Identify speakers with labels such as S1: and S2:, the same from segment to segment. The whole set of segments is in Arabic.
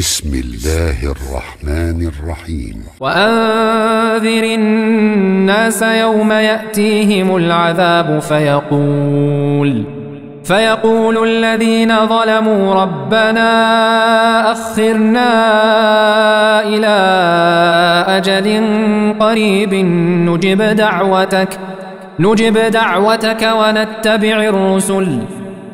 S1: بسم الله الرحمن الرحيم.
S2: وأنذر الناس يوم يأتيهم العذاب فيقول فيقول الذين ظلموا ربنا أخرنا إلى أجل قريب نجب دعوتك نجب دعوتك ونتبع الرسل.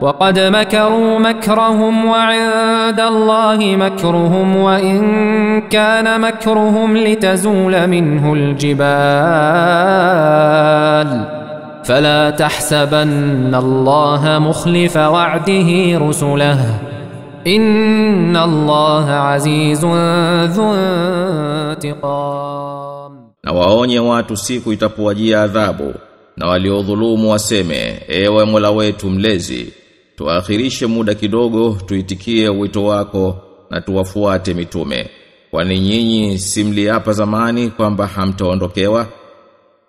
S2: وقد مكروا مكرهم وعند الله مكرهم وإن كان مكرهم لتزول منه الجبال. فلا تحسبن الله مخلف وعده رسله. إن الله عزيز ذو انتقام.
S3: Na waonye watu siku itapowajia adhabu na waliodhulumu waseme ewe Mola wetu tuakhirishe muda kidogo tuitikie wito wako na tuwafuate mitume. Kwani nyinyi simli hapa zamani kwamba hamtaondokewa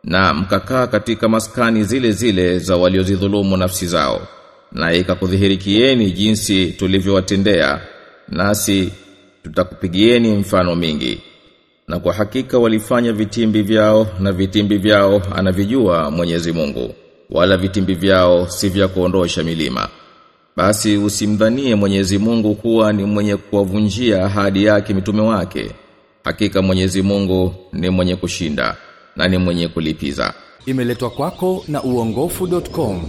S3: na mkakaa katika maskani zile zile za waliozidhulumu nafsi zao. Na ikakudhihirikieni jinsi tulivyowatendea nasi tutakupigieni mfano mingi. Na kwa hakika walifanya vitimbi vyao na vitimbi vyao anavijua Mwenyezi Mungu. Wala vitimbi vyao si vya kuondosha milima basi usimdhanie Mwenyezi Mungu kuwa ni mwenye kuwavunjia ahadi yake mitume wake. Hakika Mwenyezi Mungu ni mwenye kushinda na ni mwenye kulipiza.
S4: Imeletwa kwako na uongofu.com